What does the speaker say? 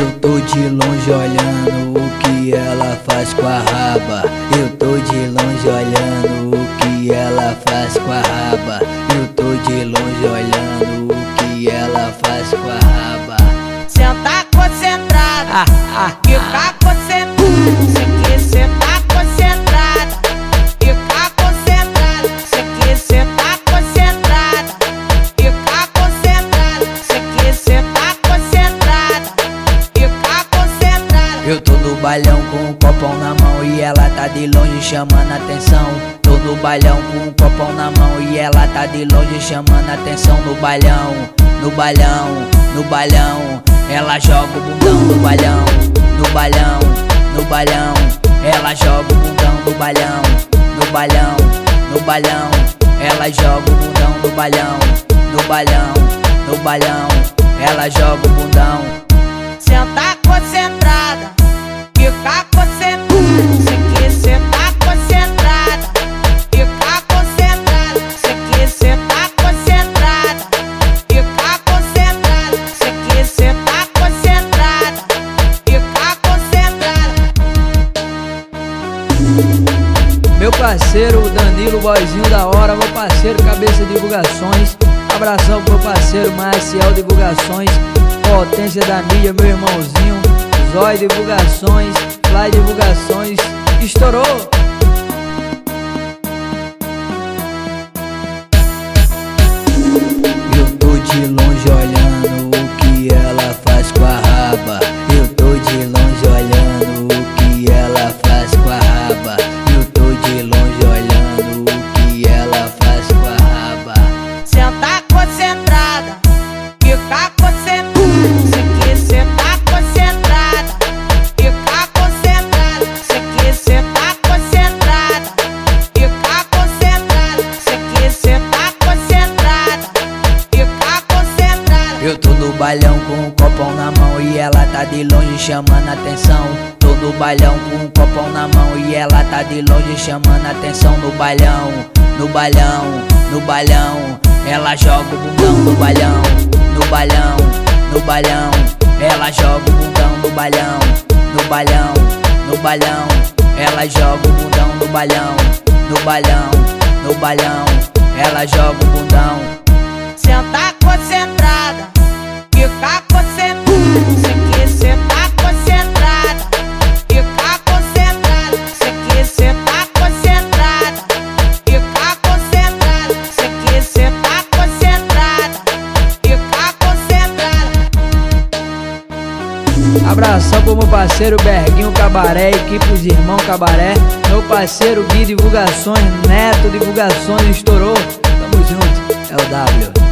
Eu tô de longe olhando o que ela faz com a raba. Eu tô de longe olhando o que ela faz com a raba. Eu tô de longe olhando o que ela faz com a raba. Com um copão na mão e ela tá de longe chamando atenção. Tô no bailão com um copão na mão e ela tá de longe chamando atenção no bailão, no bailão, no bailão. Ela joga o bundão no bailão, no bailão, no bailão. Ela joga o bundão no bailão, no bailão, no bailão. Ela joga o bundão no bailão, no bailão, no bailão. Ela joga o bundão. Senta concentrada, Meu parceiro Danilo Boizinho da hora, meu parceiro Cabeça Divulgações. Abração pro parceiro Marcial Divulgações, Potência da Mídia, meu irmãozinho. Zói Divulgações, Fly Divulgações. Estourou! Com a raba. Eu tô de longe olhando o que ela faz com a raba. Senta concentrada, fica concentrada. Cê que cê tá concentrada, fica concentrada. Cê que cê tá concentrada, fica concentrada. Cê que cê tá concentrada, fica concentrada. Eu tô no bailão com um copão na mão e ela tá de longe chamando atenção. Tô no bailão com um copão na mão e ela tá de longe chamando atenção no bailão, no bailão, no bailão. Ela joga o bundão no bailão, no bailão, no bailão. Ela joga o bundão no bailão, no bailão, no bailão. Ela joga o bundão no bailão, no bailão, no bailão. Ela joga o bundão. Abração pro meu parceiro Berguinho Cabaré, equipe dos Irmão Cabaré. Meu parceiro Gui Divulgações, Neto Divulgações, estourou. Tamo junto, é o W.